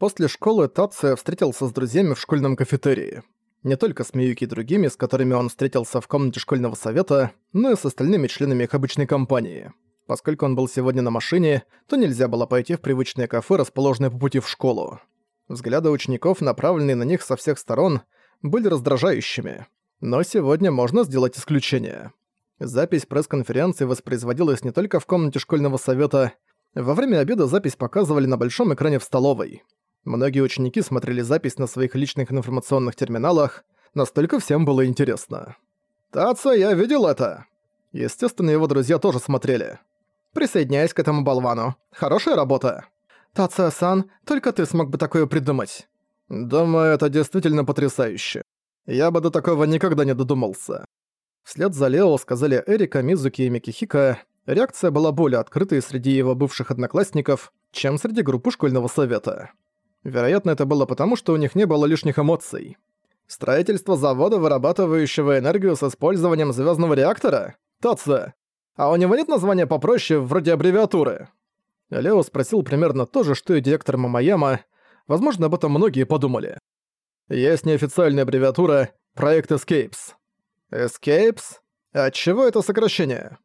После школы Тация встретился с друзьями в школьном кафетерии. Не только с Миюки и другими, с которыми он встретился в комнате школьного совета, но и с остальными членами их обычной компании. Поскольку он был сегодня на машине, то нельзя было пойти в привычное кафе, расположенное по пути в школу. Взгляды учеников, направленные на них со всех сторон, были раздражающими. Но сегодня можно сделать исключение. Запись пресс-конференции воспроизводилась не только в комнате школьного совета. Во время обеда запись показывали на большом экране в столовой. Многие ученики смотрели запись на своих личных информационных терминалах, настолько всем было интересно. «Таца, я видел это!» Естественно, его друзья тоже смотрели. «Присоединяюсь к этому болвану. Хорошая работа!» «Таца-сан, только ты смог бы такое придумать». «Думаю, это действительно потрясающе. Я бы до такого никогда не додумался». Вслед за Лео сказали Эрика, Мизуки и Микихика, реакция была более открытой среди его бывших одноклассников, чем среди группы школьного совета. Вероятно, это было потому, что у них не было лишних эмоций. Строительство завода, вырабатывающего энергию с использованием звездного реактора? Тоца. А у него нет названия попроще, вроде аббревиатуры? Лео спросил примерно то же, что и директор Мамаяма. Возможно, об этом многие подумали. Есть неофициальная аббревиатура «Проект Escapes». Escapes? От чего это сокращение?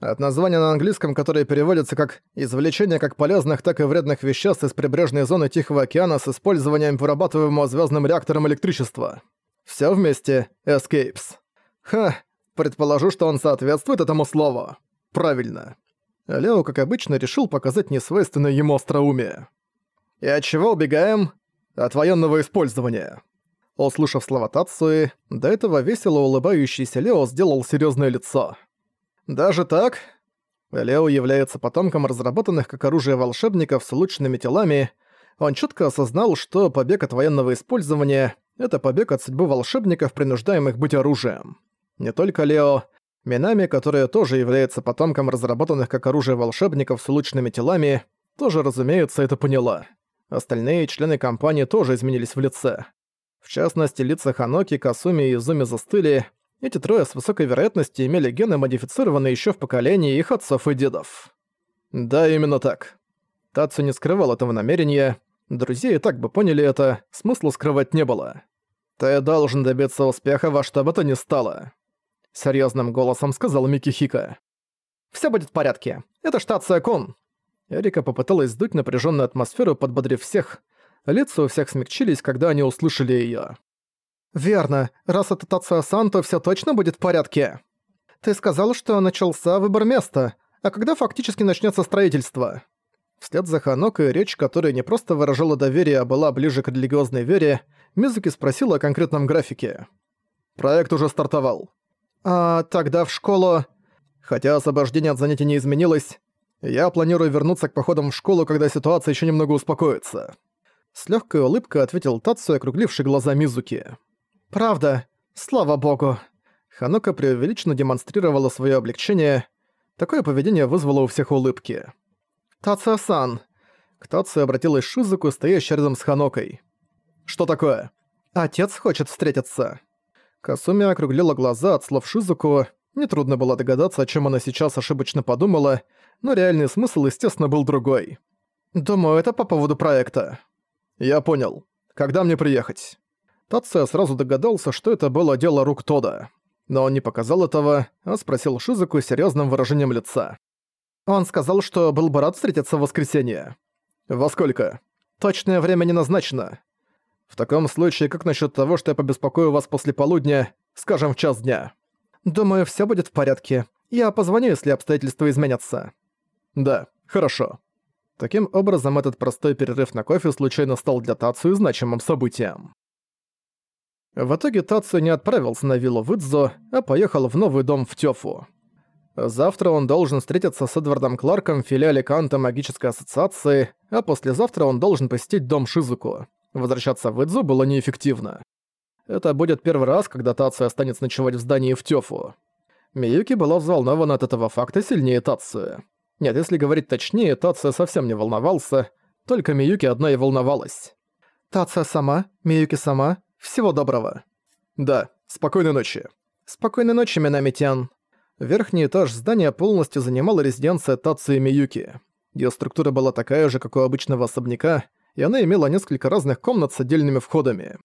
От названия на английском, которое переводится как «извлечение как полезных, так и вредных веществ из прибрежной зоны Тихого океана с использованием вырабатываемого звездным реактором электричества». Все вместе «escapes». Ха, предположу, что он соответствует этому слову. Правильно. Лео, как обычно, решил показать несвойственное ему остроумие. «И от чего убегаем?» «От военного использования». Услышав слова Тацуи, до этого весело улыбающийся Лео сделал серьезное лицо. Даже так? Лео является потомком разработанных как оружие волшебников с улучшенными телами. Он четко осознал, что побег от военного использования — это побег от судьбы волшебников, принуждаемых быть оружием. Не только Лео, Минами, которая тоже является потомком разработанных как оружие волшебников с улучшенными телами, тоже, разумеется, это поняла. Остальные члены компании тоже изменились в лице. В частности, лица Ханоки, Касуми и Изуми застыли, эти трое с высокой вероятностью имели гены, модифицированные еще в поколении их отцов и дедов. Да, именно так. Тацу не скрывал этого намерения. Друзья и так бы поняли это, смысла скрывать не было. «Ты должен добиться успеха во что бы то ни стало», — серьезным голосом сказал Микихика. «Всё будет в порядке. Это штация Кун». Эрика попыталась сдуть напряженную атмосферу, подбодрив всех. Лица у всех смягчились, когда они услышали её. «Верно. Раз это Тацио-сан, то всё точно будет в порядке. Ты сказал, что начался выбор места, а когда фактически начнётся строительство?» Вслед за Ханокой речь, которая не просто выражала доверие, а была ближе к религиозной вере, Мизуки спросила о конкретном графике. «Проект уже стартовал». «А тогда в школу...» Хотя освобождение от занятий не изменилось, я планирую вернуться к походам в школу, когда ситуация ещё немного успокоится. С лёгкой улыбкой ответил Тацу, округливший глаза Мизуки. «Правда. Слава богу». Ханока преувеличенно демонстрировала своё облегчение. Такое поведение вызвало у всех улыбки. «Тацио-сан». К Тацио обратилась Шизуку, стоящая рядом с Ханокой. «Что такое?» «Отец хочет встретиться». Касуми округлила глаза от слов Шизуку. Нетрудно было догадаться, о чем она сейчас ошибочно подумала, но реальный смысл, естественно, был другой. «Думаю, это по поводу проекта». «Я понял. Когда мне приехать?» Тация сразу догадался, что это было дело рук Тода. Но он не показал этого, а спросил Шизуку с серьёзным выражением лица. Он сказал, что был бы рад встретиться в воскресенье. Во сколько? Точное время не назначено. В таком случае, как насчет того, что я побеспокою вас после полудня, скажем, в час дня? Думаю, всё будет в порядке. Я позвоню, если обстоятельства изменятся. Да, хорошо. Таким образом, этот простой перерыв на кофе случайно стал для Тацию значимым событием. В итоге Тацию не отправился на виллу Выдзо, а поехал в новый дом в Тёфу. Завтра он должен встретиться с Эдвардом Кларком в филиале Канта Магической Ассоциации, а послезавтра он должен посетить дом Шизуку. Возвращаться в Идзу было неэффективно. Это будет первый раз, когда Тацию останется ночевать в здании в Тёфу. Миюки была взволнована от этого факта сильнее Тацию. Нет, если говорить точнее, Тация совсем не волновался, только Миюки одна и волновалась. «Тация сама, Миюки сама, всего доброго». «Да, спокойной ночи». «Спокойной ночи, Минамитян». Верхний этаж здания полностью занимала резиденция Тации Миюки. Её структура была такая же, как у обычного особняка, и она имела несколько разных комнат с отдельными входами.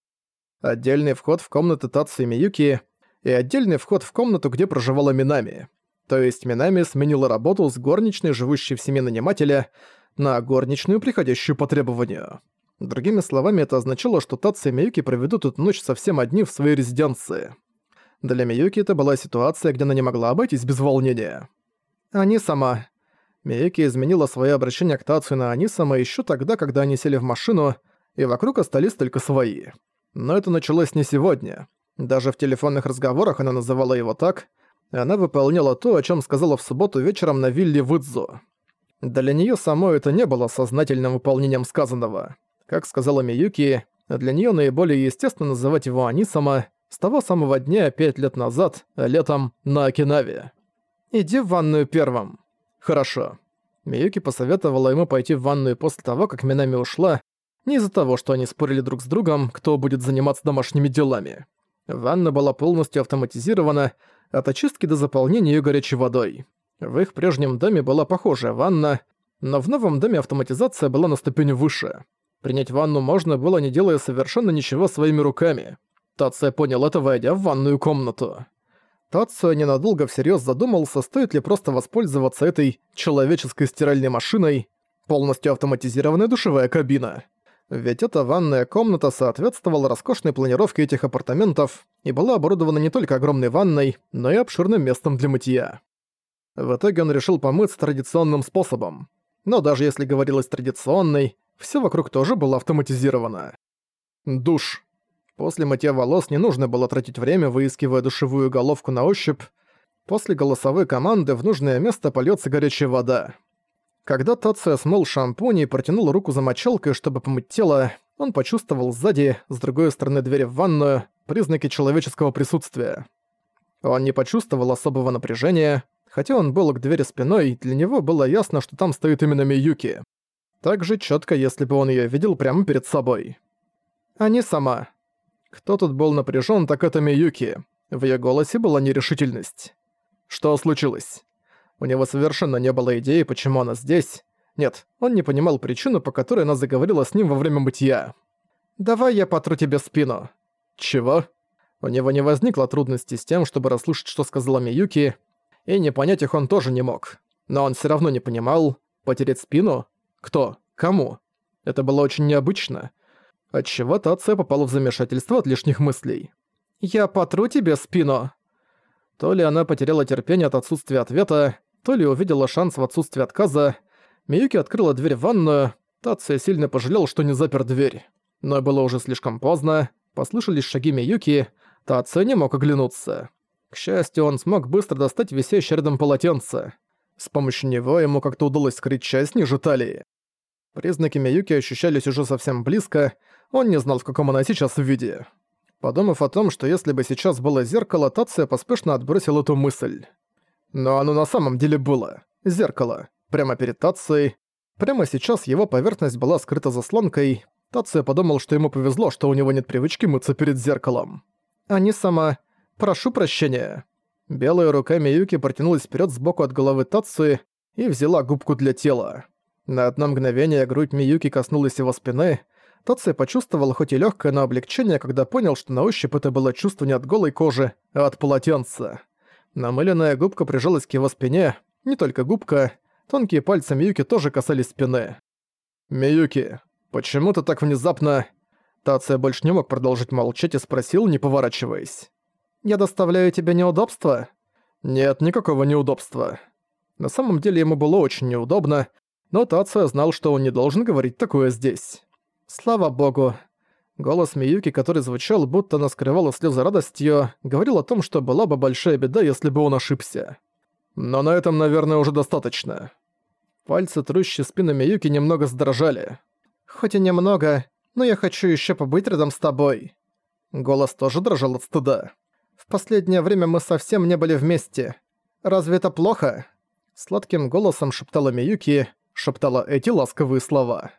Отдельный вход в комнаты Татсу и Миюки и отдельный вход в комнату, где проживала Минами. То есть Минами сменила работу с горничной, живущей в семье нанимателя, на горничную, приходящую по требованию. Другими словами, это означало, что Татсу и Миюки проведут эту ночь совсем одни в своей резиденции. Для Миюки это была ситуация, где она не могла обойтись без волнения. Они сама. Миюки изменила свое обращение к Тацию на Анисама еще тогда, когда они сели в машину, и вокруг остались только свои. Но это началось не сегодня. Даже в телефонных разговорах она называла его так, и она выполняла то, о чем сказала в субботу вечером на вилле Выдзу. Для нее самой это не было сознательным выполнением сказанного. Как сказала Миюки, для нее наиболее естественно называть его Анисама с того самого дня пять лет назад, летом, на Окинаве. «Иди в ванную первым». «Хорошо». Миюки посоветовала ему пойти в ванную после того, как Минами ушла, не из-за того, что они спорили друг с другом, кто будет заниматься домашними делами. Ванна была полностью автоматизирована, от очистки до заполнения ее горячей водой. В их прежнем доме была похожая ванна, но в новом доме автоматизация была на ступень выше. Принять ванну можно было, не делая совершенно ничего своими руками. Тация понял это, войдя в ванную комнату. Тацио ненадолго всерьез задумался, стоит ли просто воспользоваться этой человеческой стиральной машиной, полностью автоматизированная душевая кабина. Ведь эта ванная комната соответствовала роскошной планировке этих апартаментов и была оборудована не только огромной ванной, но и обширным местом для мытья. В итоге он решил помыться традиционным способом. Но даже если говорилось традиционной, все вокруг тоже было автоматизировано. Душ. После мытья волос не нужно было тратить время, выискивая душевую головку на ощупь. После голосовой команды в нужное место польётся горячая вода. Когда Тация смыл шампунь и протянул руку за мочалкой, чтобы помыть тело, он почувствовал сзади, с другой стороны двери в ванную, признаки человеческого присутствия. Он не почувствовал особого напряжения, хотя он был к двери спиной, для него было ясно, что там стоит именно Миюки так же четко, если бы он ее видел прямо перед собой. А не сама. Кто тут был напряжен, так это Миюки. В ее голосе была нерешительность. Что случилось? У него совершенно не было идеи, почему она здесь. Нет, он не понимал причину, по которой она заговорила с ним во время мытья. «Давай я потру тебе спину». «Чего?» У него не возникло трудностей с тем, чтобы расслышать, что сказала Миюки, и не понять их он тоже не мог. Но он все равно не понимал, потерять спину кто? Кому? Это было очень необычно. Отчего Тация попала в замешательство от лишних мыслей. «Я потру тебе спину!» То ли она потеряла терпение от отсутствия ответа, то ли увидела шанс в отсутствии отказа. Миюки открыла дверь в ванную, Тация сильно пожалел, что не запер дверь. Но было уже слишком поздно, послышались шаги Миюки, Тация не мог оглянуться. К счастью, он смог быстро достать висящее рядом полотенце. С помощью него ему как-то удалось скрыть часть ниже талии. Признаки Миюки ощущались уже совсем близко, он не знал, в каком она сейчас виде. Подумав о том, что если бы сейчас было зеркало, Тация поспешно отбросил эту мысль. Но оно на самом деле было. Зеркало. Прямо перед Тацией. Прямо сейчас его поверхность была скрыта заслонкой. Тация подумал, что ему повезло, что у него нет привычки мыться перед зеркалом. А не сама... Прошу прощения. Белая рука Миюки протянулась вперед сбоку от головы Тации и взяла губку для тела. На одно мгновение грудь Миюки коснулась его спины. Тоци почувствовал хоть и легкое, но облегчение, когда понял, что на ощупь это было чувство не от голой кожи, а от полотенца. Намыленная губка прижалась к его спине, не только губка, тонкие пальцы Миюки тоже касались спины. «Миюки, почему ты так внезапно...» Тация больше не мог продолжить молчать и спросил, не поворачиваясь. «Я доставляю тебе неудобства?» «Нет, никакого неудобства». На самом деле ему было очень неудобно, но Тация знал, что он не должен говорить такое здесь. Слава богу. Голос Миюки, который звучал, будто она скрывала слезы радостью, говорил о том, что была бы большая беда, если бы он ошибся. Но на этом, наверное, уже достаточно. Пальцы, трущие спины Миюки, немного задрожали. «Хоть и немного, но я хочу еще побыть рядом с тобой». Голос тоже дрожал от стыда. «В последнее время мы совсем не были вместе. Разве это плохо?» Сладким голосом шептала Миюки, шептала эти ласковые слова.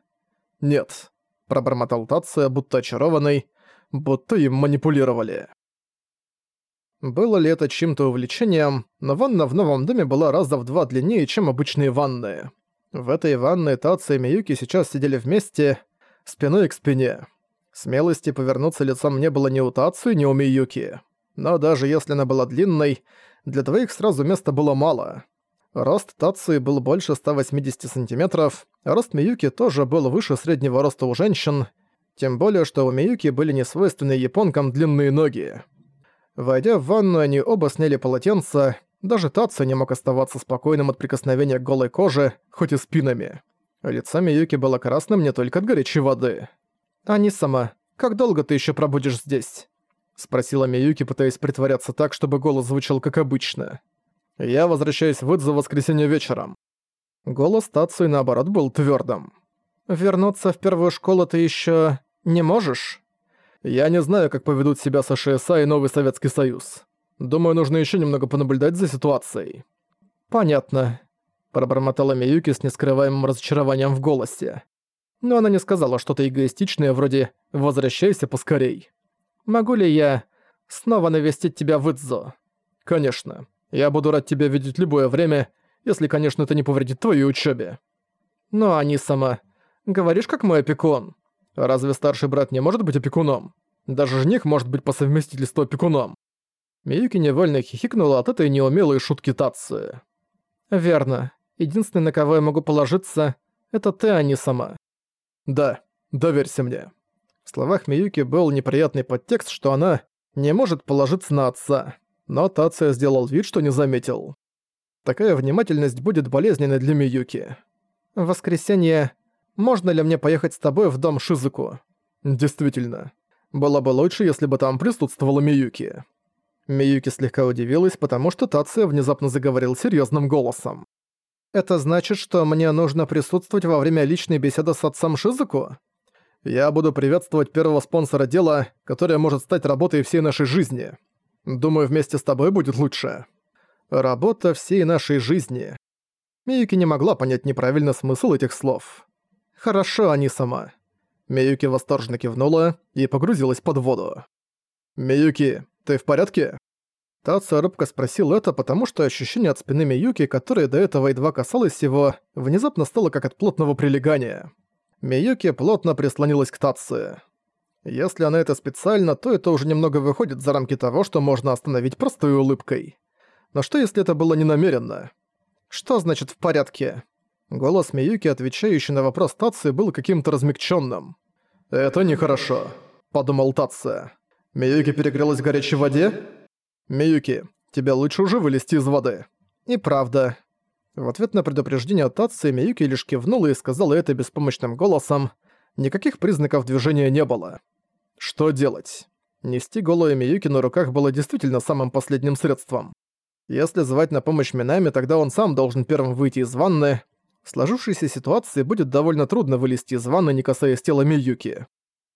«Нет», — пробормотал Тация, будто очарованный, будто им манипулировали. Было ли это чьим-то увлечением, но ванна в новом доме была раза в два длиннее, чем обычные ванны. В этой ванной Тация и Миюки сейчас сидели вместе. спиной к спине. Смелости повернуться лицом не было ни у Тацу, ни у Миюки. Но даже если она была длинной, для двоих сразу места было мало. Рост Тацуи был больше 180 сантиметров, а рост Миюки тоже был выше среднего роста у женщин, тем более, что у Миюки были несвойственные японкам длинные ноги. Войдя в ванну, они оба сняли полотенца, даже Тацу не мог оставаться спокойным от прикосновения к голой коже, хоть и спинами. Лицо Миюки было красным не только от горячей воды. «Ани сама, как долго ты еще пробудешь здесь?» Спросила Миюки, пытаясь притворяться так, чтобы голос звучал как обычно. «Я возвращаюсь в Идзу в воскресенье вечером». Голос Тацуи, наоборот, был твердым. «Вернуться в первую школу ты еще не можешь?» «Я не знаю, как поведут себя США и Новый Советский Союз. Думаю, нужно еще немного понаблюдать за ситуацией». «Понятно», – пробормотала Миюки с нескрываемым разочарованием в голосе. Но она не сказала что-то эгоистичное вроде «возвращайся поскорей». Могу ли я снова навестить тебя в Идзо? Конечно. Я буду рад тебя видеть любое время, если, конечно, это не повредит твоей учебе. Но они сама... Говоришь, как мой опекун. Разве старший брат не может быть опекуном? Даже жених может быть по совместительству опекуном. Миюки невольно хихикнула от этой неумелой шутки Татсы. «Верно. Единственный, на кого я могу положиться, это ты, а не сама». «Да, доверься мне». В словах Миюки был неприятный подтекст, что она не может положиться на отца, но Тация сделал вид, что не заметил. Такая внимательность будет болезненной для Миюки. «В воскресенье можно ли мне поехать с тобой в дом Шизуку?» «Действительно. Было бы лучше, если бы там присутствовала Миюки». Миюки слегка удивилась, потому что Тация внезапно заговорил серьезным голосом. «Это значит, что мне нужно присутствовать во время личной беседы с отцом Шизуку?» Я буду приветствовать первого спонсора дела, которое может стать работой всей нашей жизни. Думаю, вместе с тобой будет лучше. Работа всей нашей жизни. Миюки не могла понять неправильно смысл этих слов. Хорошо, они сама. Миюки восторженно кивнула и погрузилась под воду. «Миюки, ты в порядке?» Тацу робко спросил это, потому что ощущение от спины Миюки, которое до этого едва касалось его, внезапно стало как от плотного прилегания. Миюки плотно прислонилась к Татсу. Если она это специально, то это уже немного выходит за рамки того, что можно остановить простой улыбкой. Но что если это было ненамеренно? Что значит «в порядке»? Голос Миюки, отвечающий на вопрос Татсы, был каким-то размягченным. «Это нехорошо», — подумал Татсы. «Миюки перегрелась в горячей воде?» «Миюки, тебе лучше уже вылезти из воды». «И правда. В ответ на предупреждение Татсы Миюки лишь кивнула и сказала это беспомощным голосом. Никаких признаков движения не было. Что делать? Нести голую Миюки на руках было действительно самым последним средством. Если звать на помощь Минами, тогда он сам должен первым выйти из ванны. В сложившейся ситуации будет довольно трудно вылезти из ванны, не касаясь тела Миюки.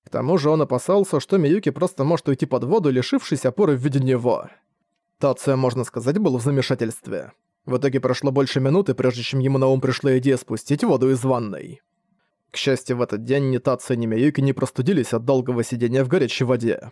К тому же он опасался, что Миюки просто может уйти под воду, лишившись опоры в виде него. Тация, можно сказать, был в замешательстве. В итоге прошло больше минуты, прежде чем ему на ум пришла идея спустить воду из ванной. К счастью, в этот день ни Тация, ни Миюки не простудились от долгого сидения в горячей воде.